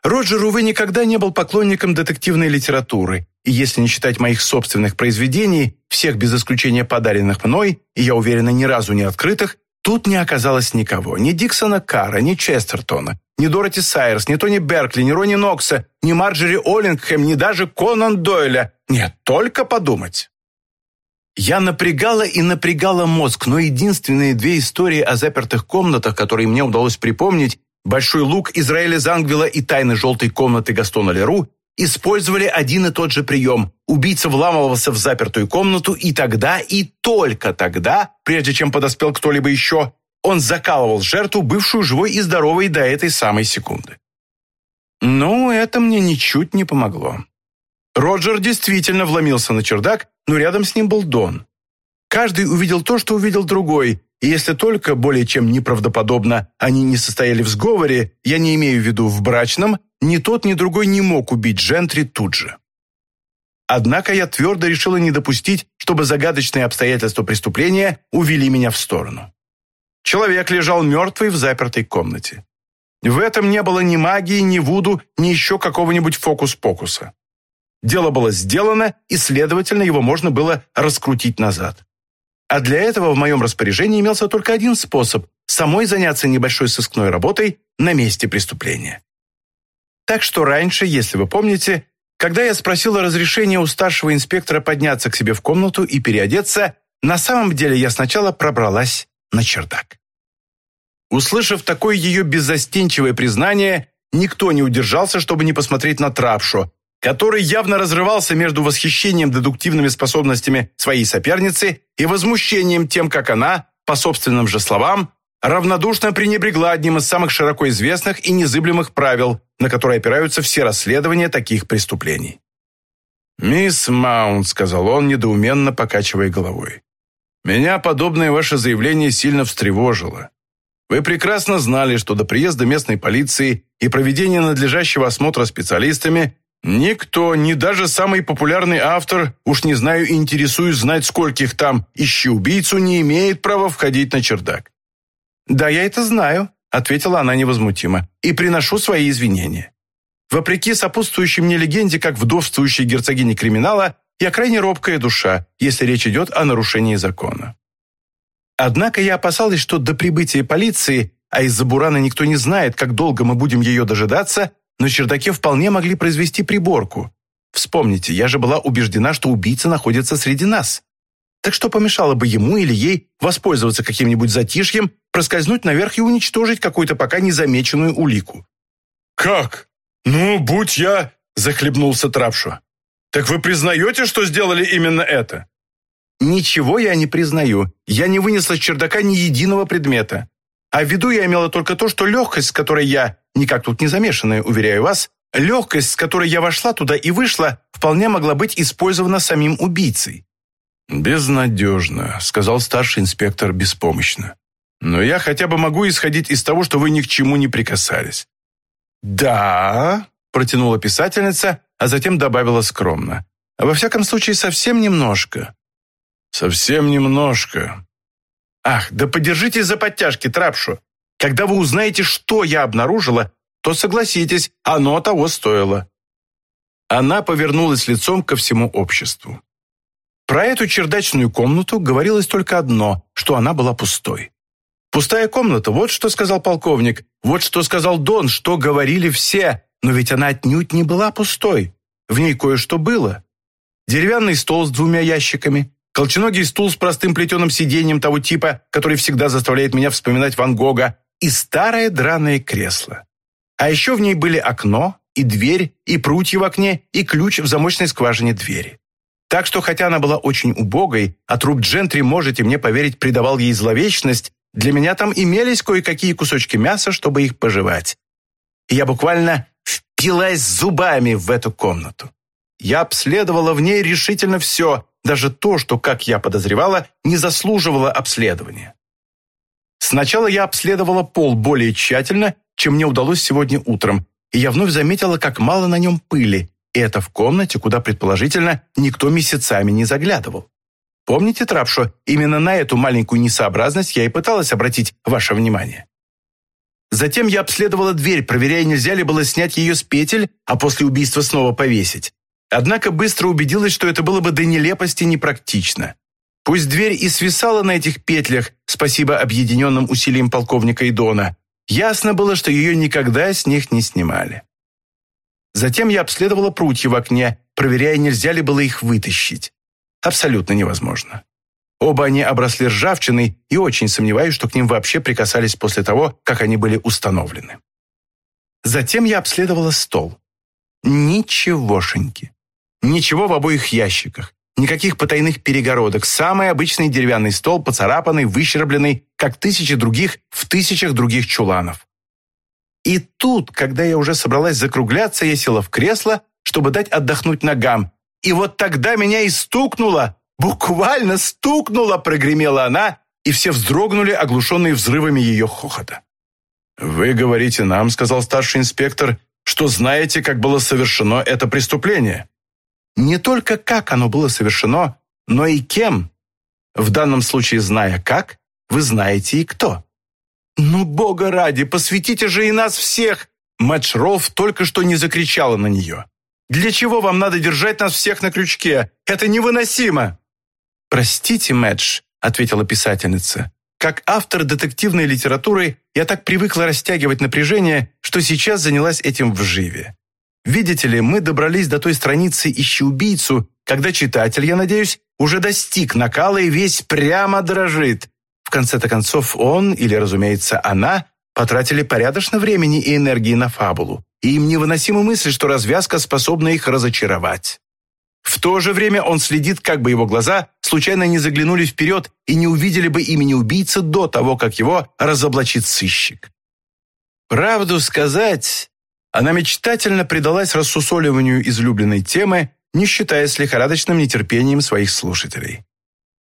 Роджер, увы, никогда не был поклонником детективной литературы, и если не считать моих собственных произведений, всех без исключения подаренных мной, и я уверена, ни разу не открытых, тут не оказалось никого. Ни Диксона Кара, ни Честертона, ни Дороти Сайерс, ни Тони Беркли, ни Ронни Нокса, ни Марджери Оллингхэм, ни даже Конан Дойля. Нет, только подумать. Я напрягала и напрягала мозг, но единственные две истории о запертых комнатах, которые мне удалось припомнить, «Большой лук» Израиля Зангвила и «Тайны желтой комнаты» Гастона Леру, использовали один и тот же прием. Убийца вламывался в запертую комнату, и тогда, и только тогда, прежде чем подоспел кто-либо еще, он закалывал жертву, бывшую живой и здоровой до этой самой секунды. Ну, это мне ничуть не помогло. Роджер действительно вломился на чердак, но рядом с ним был Дон. Каждый увидел то, что увидел другой, и если только, более чем неправдоподобно, они не состояли в сговоре, я не имею в виду в брачном, ни тот, ни другой не мог убить Джентри тут же. Однако я твердо решила не допустить, чтобы загадочные обстоятельства преступления увели меня в сторону. Человек лежал мертвый в запертой комнате. В этом не было ни магии, ни вуду, ни еще какого-нибудь фокус-покуса. Дело было сделано, и, следовательно, его можно было раскрутить назад. А для этого в моем распоряжении имелся только один способ – самой заняться небольшой сыскной работой на месте преступления. Так что раньше, если вы помните, когда я спросила разрешения у старшего инспектора подняться к себе в комнату и переодеться, на самом деле я сначала пробралась на чердак. Услышав такое ее беззастенчивое признание, никто не удержался, чтобы не посмотреть на Трапшу, который явно разрывался между восхищением дедуктивными способностями своей соперницы и возмущением тем, как она, по собственным же словам, равнодушно пренебрегла одним из самых широко известных и незыблемых правил, на которые опираются все расследования таких преступлений. «Мисс Маунт», — сказал он, недоуменно покачивая головой, «меня подобное ваше заявление сильно встревожило. Вы прекрасно знали, что до приезда местной полиции и проведения надлежащего осмотра специалистами никто, ни даже самый популярный автор, уж не знаю интересуюсь знать, скольких там, ищи убийцу, не имеет права входить на чердак. «Да, я это знаю», — ответила она невозмутимо, «и приношу свои извинения. Вопреки сопутствующей мне легенде, как вдовствующей герцогине криминала, я крайне робкая душа, если речь идет о нарушении закона. Однако я опасалась, что до прибытия полиции, а из-за бурана никто не знает, как долго мы будем ее дожидаться, на чердаке вполне могли произвести приборку. Вспомните, я же была убеждена, что убийца находится среди нас. Так что помешало бы ему или ей воспользоваться каким-нибудь затишьем, проскользнуть наверх и уничтожить какую-то пока незамеченную улику? «Как? Ну, будь я...» – захлебнулся Трапшу. «Так вы признаете, что сделали именно это?» «Ничего я не признаю. Я не вынесла с чердака ни единого предмета. А в виду я имела только то, что легкость, с которой я, никак тут не замешанная, уверяю вас, легкость, с которой я вошла туда и вышла, вполне могла быть использована самим убийцей. «Безнадежно», — сказал старший инспектор беспомощно. «Но я хотя бы могу исходить из того, что вы ни к чему не прикасались». «Да», — протянула писательница, а затем добавила скромно. «Во всяком случае, совсем немножко». «Совсем немножко». «Ах, да подержитесь за подтяжки, Трапшу. Когда вы узнаете, что я обнаружила, то согласитесь, оно того стоило». Она повернулась лицом ко всему обществу. Про эту чердачную комнату говорилось только одно, что она была пустой. Пустая комната, вот что сказал полковник, вот что сказал Дон, что говорили все, но ведь она отнюдь не была пустой. В ней кое-что было. Деревянный стол с двумя ящиками, колченогий стул с простым плетеным сиденьем того типа, который всегда заставляет меня вспоминать Ван Гога, и старое драное кресло. А еще в ней были окно, и дверь, и прутья в окне, и ключ в замочной скважине двери. Так что, хотя она была очень убогой, а труп Джентри, можете мне поверить, придавал ей зловечность, для меня там имелись кое-какие кусочки мяса, чтобы их пожевать. И я буквально впилась зубами в эту комнату. Я обследовала в ней решительно все, даже то, что, как я подозревала, не заслуживало обследования. Сначала я обследовала пол более тщательно, чем мне удалось сегодня утром, и я вновь заметила, как мало на нем пыли, и это в комнате, куда, предположительно, никто месяцами не заглядывал. Помните, Трапшо, именно на эту маленькую несообразность я и пыталась обратить ваше внимание. Затем я обследовала дверь, проверяя, нельзя ли было снять ее с петель, а после убийства снова повесить. Однако быстро убедилась, что это было бы до нелепости непрактично. Пусть дверь и свисала на этих петлях, спасибо объединенным усилиям полковника Идона, ясно было, что ее никогда с них не снимали. Затем я обследовала прутья в окне, проверяя, нельзя ли было их вытащить. абсолютно невозможно. Оба они обросли ржавчиной и очень сомневаюсь, что к ним вообще прикасались после того, как они были установлены. Затем я обследовала стол. Ничегошеньки. Ничего в обоих ящиках. Никаких потайных перегородок. Самый обычный деревянный стол, поцарапанный, выщербленный, как тысячи других в тысячах других чуланов. И тут, когда я уже собралась закругляться, я села в кресло, чтобы дать отдохнуть ногам. И вот тогда меня и стукнуло, буквально стукнуло, прогремела она, и все вздрогнули, оглушенные взрывами ее хохота. «Вы говорите нам, — сказал старший инспектор, — что знаете, как было совершено это преступление». Не только как оно было совершено, но и кем. В данном случае, зная как, вы знаете и кто. «Ну, бога ради, посвятите же и нас всех!» Мэтч Ролф только что не закричала на нее. «Для чего вам надо держать нас всех на крючке? Это невыносимо!» «Простите, Мэтч», — ответила писательница. «Как автор детективной литературы я так привыкла растягивать напряжение, что сейчас занялась этим вживе. Видите ли, мы добрались до той страницы «Ищи убийцу», когда читатель, я надеюсь, уже достиг накала и весь прямо дрожит. В конце-то концов, он, или, разумеется, она, потратили порядочно времени и энергии на фабулу, и им невыносима мысль, что развязка способна их разочаровать. В то же время он следит, как бы его глаза случайно не заглянули вперед и не увидели бы имени убийцы до того, как его разоблачит сыщик. Правду сказать, она мечтательно предалась рассусоливанию излюбленной темы, не считаясь лихорадочным нетерпением своих слушателей.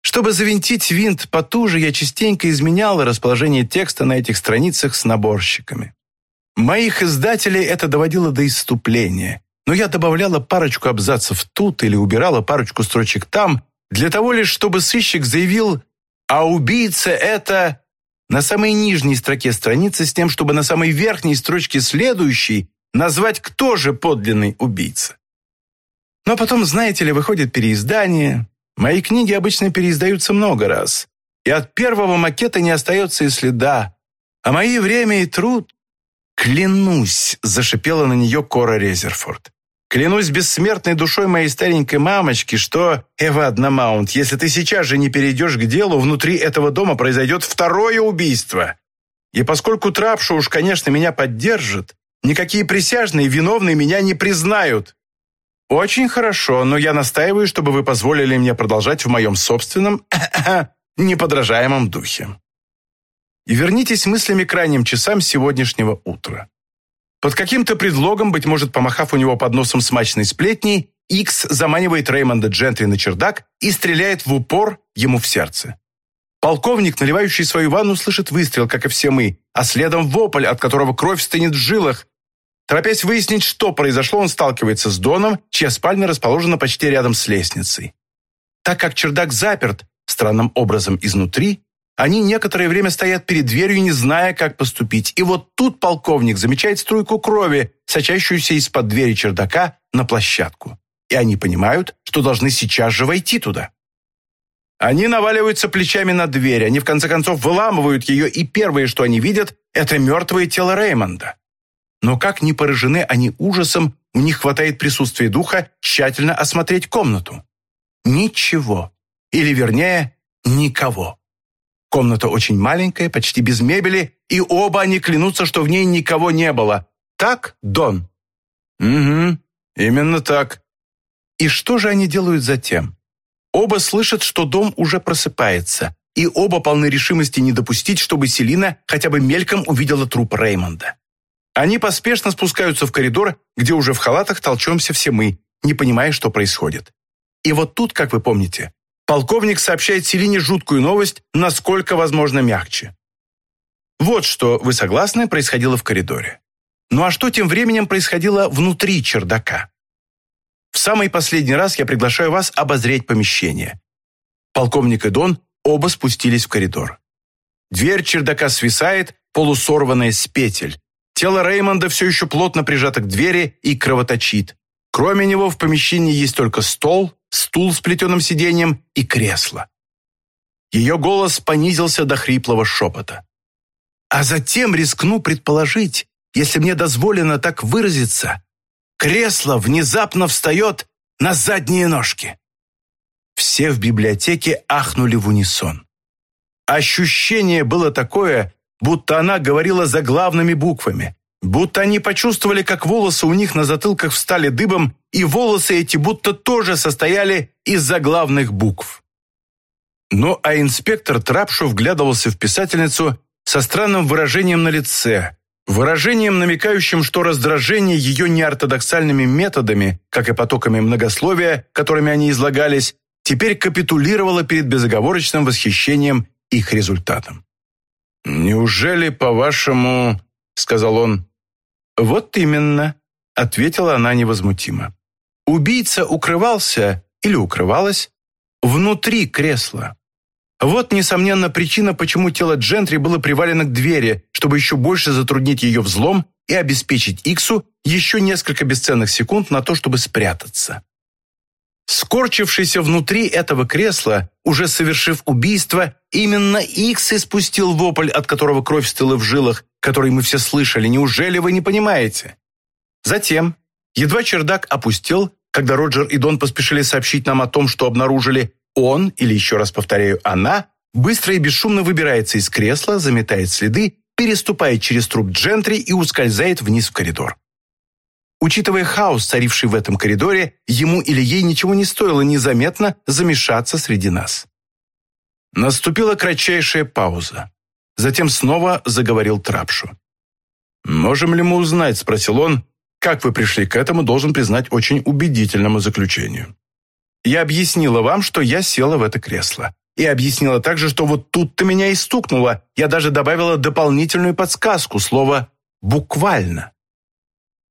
Чтобы завинтить винт потуже, я частенько изменяла расположение текста на этих страницах с наборщиками. Моих издателей это доводило до иступления, но я добавляла парочку абзацев тут или убирала парочку строчек там, для того лишь, чтобы сыщик заявил «А убийца это...» на самой нижней строке страницы с тем, чтобы на самой верхней строчке следующей назвать, кто же подлинный убийца. Но потом, знаете ли, выходит переиздание. Мои книги обычно переиздаются много раз. И от первого макета не остается и следа. А мои время и труд... «Клянусь!» – зашипела на нее Кора Резерфорд. «Клянусь бессмертной душой моей старенькой мамочки, что, Эва Одномаунт, если ты сейчас же не перейдешь к делу, внутри этого дома произойдет второе убийство. И поскольку Трапшу уж, конечно, меня поддержит, Никакие присяжные виновные меня не признают. Очень хорошо, но я настаиваю, чтобы вы позволили мне продолжать в моем собственном, неподражаемом духе. И вернитесь мыслями к ранним часам сегодняшнего утра. Под каким-то предлогом, быть может, помахав у него под носом смачной сплетней, Икс заманивает Реймонда Джентри на чердак и стреляет в упор ему в сердце. Полковник, наливающий свою ванну, слышит выстрел, как и все мы, а следом вопль, от которого кровь стынет в жилах, Торопясь выяснить, что произошло, он сталкивается с Доном, чья спальня расположена почти рядом с лестницей. Так как чердак заперт, странным образом изнутри, они некоторое время стоят перед дверью, не зная, как поступить. И вот тут полковник замечает струйку крови, сочащуюся из-под двери чердака на площадку. И они понимают, что должны сейчас же войти туда. Они наваливаются плечами на дверь, они в конце концов выламывают ее, и первое, что они видят, это мертвое тело Реймонда. Но как ни поражены они ужасом, у них хватает присутствия духа тщательно осмотреть комнату. Ничего. Или, вернее, никого. Комната очень маленькая, почти без мебели, и оба они клянутся, что в ней никого не было. Так, Дон? Угу, именно так. И что же они делают затем? Оба слышат, что дом уже просыпается, и оба полны решимости не допустить, чтобы Селина хотя бы мельком увидела труп Реймонда. Они поспешно спускаются в коридор, где уже в халатах толчемся все мы, не понимая, что происходит. И вот тут, как вы помните, полковник сообщает Селине жуткую новость, насколько возможно мягче. Вот что, вы согласны, происходило в коридоре. Ну а что тем временем происходило внутри чердака? В самый последний раз я приглашаю вас обозреть помещение. Полковник и Дон оба спустились в коридор. Дверь чердака свисает, полусорванная с петель. Тело Реймонда все еще плотно прижато к двери и кровоточит. Кроме него в помещении есть только стол, стул с плетеным сиденьем и кресло. Ее голос понизился до хриплого шепота. А затем рискну предположить, если мне дозволено так выразиться, кресло внезапно встает на задние ножки. Все в библиотеке ахнули в унисон. Ощущение было такое, будто она говорила заглавными буквами, будто они почувствовали, как волосы у них на затылках встали дыбом, и волосы эти будто тоже состояли из заглавных букв. Ну а инспектор Трапшо вглядывался в писательницу со странным выражением на лице, выражением, намекающим, что раздражение ее неортодоксальными методами, как и потоками многословия, которыми они излагались, теперь капитулировало перед безоговорочным восхищением их результатом. «Неужели, по-вашему...» — сказал он. «Вот именно», — ответила она невозмутимо. «Убийца укрывался или укрывалась внутри кресла. Вот, несомненно, причина, почему тело Джентри было привалено к двери, чтобы еще больше затруднить ее взлом и обеспечить Иксу еще несколько бесценных секунд на то, чтобы спрятаться. Скорчившийся внутри этого кресла, уже совершив убийство, именно Икс испустил вопль, от которого кровь стыла в жилах, который мы все слышали. Неужели вы не понимаете? Затем, едва чердак опустел, когда Роджер и Дон поспешили сообщить нам о том, что обнаружили, он, или еще раз повторяю, она, быстро и бесшумно выбирается из кресла, заметает следы, переступает через труп Джентри и ускользает вниз в коридор. Учитывая хаос, царивший в этом коридоре, ему или ей ничего не стоило незаметно замешаться среди нас. Наступила кратчайшая пауза. Затем снова заговорил Трапшу. «Можем ли мы узнать?» – спросил он. «Как вы пришли к этому, должен признать, очень убедительному заключению». Я объяснила вам, что я села в это кресло. И объяснила также, что вот тут-то меня и стукнуло. Я даже добавила дополнительную подсказку, слово «буквально».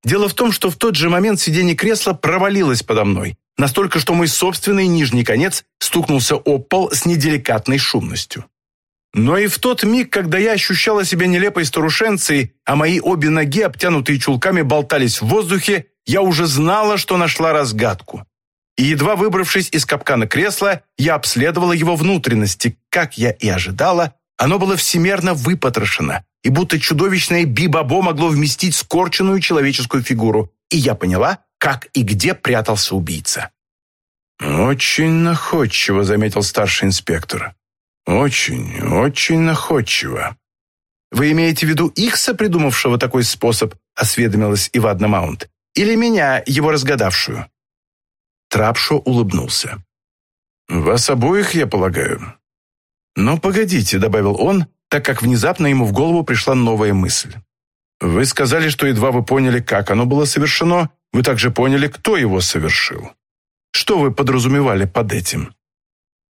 Дело в том, что в тот же момент сиденье кресла провалилось подо мной, настолько, что мой собственный нижний конец стукнулся об пол с неделикатной шумностью. Но и в тот миг, когда я ощущала себя нелепой старушенцей, а мои обе ноги, обтянутые чулками, болтались в воздухе, я уже знала, что нашла разгадку и, едва выбравшись из капкана кресла, я обследовала его внутренности. Как я и ожидала, оно было всемерно выпотрошено, и будто чудовищное бибабо могло вместить скорченную человеческую фигуру, и я поняла, как и где прятался убийца. «Очень находчиво», — заметил старший инспектор. «Очень, очень находчиво». «Вы имеете в виду Ихса, придумавшего такой способ?» — осведомилась Ивадна Маунт. «Или меня, его разгадавшую?» Трапшо улыбнулся. «Вас обоих, я полагаю». «Но погодите», — добавил он, так как внезапно ему в голову пришла новая мысль. «Вы сказали, что едва вы поняли, как оно было совершено, вы также поняли, кто его совершил. Что вы подразумевали под этим?»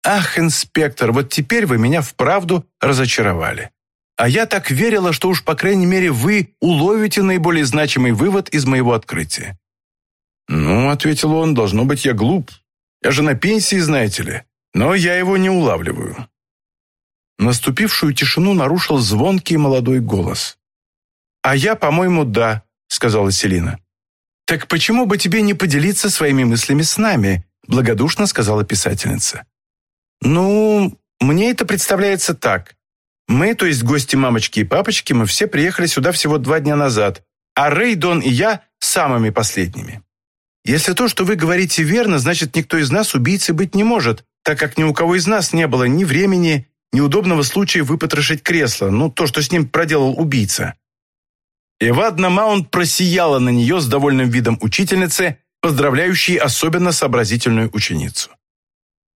«Ах, инспектор, вот теперь вы меня вправду разочаровали. А я так верила, что уж, по крайней мере, вы уловите наиболее значимый вывод из моего открытия. «Ну, — ответил он, — должно быть, я глуп. Я же на пенсии, знаете ли. Но я его не улавливаю». Наступившую тишину нарушил звонкий молодой голос. «А я, по-моему, да», — сказала Селина. «Так почему бы тебе не поделиться своими мыслями с нами?» — благодушно сказала писательница. «Ну, мне это представляется так. Мы, то есть гости мамочки и папочки, мы все приехали сюда всего два дня назад, а Рэй, Дон и я самыми последними. Если то, что вы говорите, верно, значит, никто из нас убийцей быть не может, так как ни у кого из нас не было ни времени, ни удобного случая выпотрошить кресло, ну, то, что с ним проделал убийца». Эвадна Маунт просияла на нее с довольным видом учительницы, поздравляющей особенно сообразительную ученицу.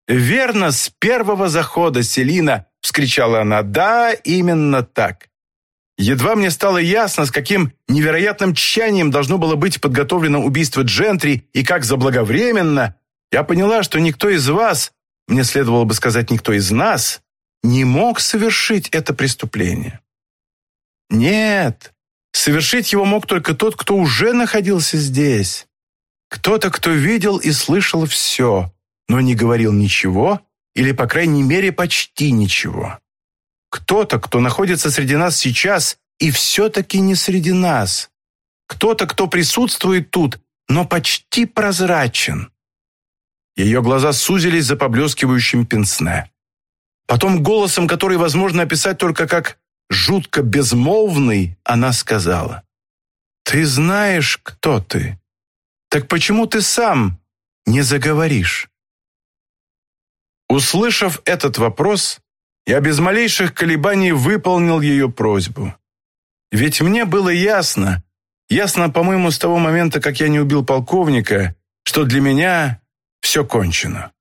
«Верно, с первого захода, Селина!» — вскричала она. «Да, именно так. Едва мне стало ясно, с каким невероятным тщанием должно было быть подготовлено убийство Джентри и как заблаговременно, я поняла, что никто из вас, мне следовало бы сказать никто из нас, не мог совершить это преступление. Нет, совершить его мог только тот, кто уже находился здесь. Кто-то, кто видел и слышал все, но не говорил ничего, или, по крайней мере, почти ничего. Кто-то, кто находится среди нас сейчас и все-таки не среди нас. Кто-то, кто присутствует тут, но почти прозрачен. Ее глаза сузились за поблескивающим пенсне. Потом голосом, который возможно описать только как жутко безмолвный, она сказала. «Ты знаешь, кто ты. Так почему ты сам не заговоришь?» Услышав этот вопрос, я без малейших колебаний выполнил ее просьбу. Ведь мне было ясно, ясно, по-моему, с того момента, как я не убил полковника, что для меня все кончено.